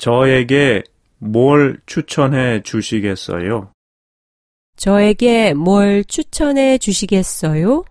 저에게 뭘 추천해 주시겠어요? 저에게 뭘 추천해 주시겠어요?